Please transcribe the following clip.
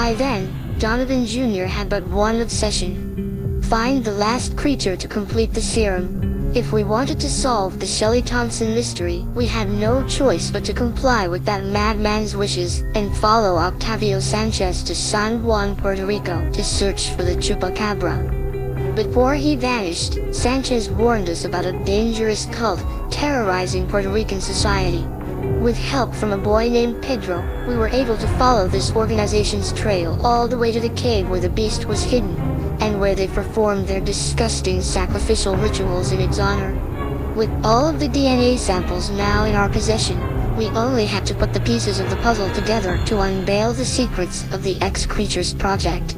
By then, Donovan Jr. had but one obsession. Find the last creature to complete the serum. If we wanted to solve the Shelley Thompson mystery, we had no choice but to comply with that madman's wishes and follow Octavio Sanchez to San Juan, Puerto Rico to search for the Chupacabra. Before he vanished, Sanchez warned us about a dangerous cult terrorizing Puerto Rican society. With help from a boy named Pedro, we were able to follow this organization's trail all the way to the cave where the beast was hidden and where they performed their disgusting sacrificial rituals in its honor. With all of the DNA samples now in our possession, we only have to put the pieces of the puzzle together to unveil the secrets of the X Creatures project.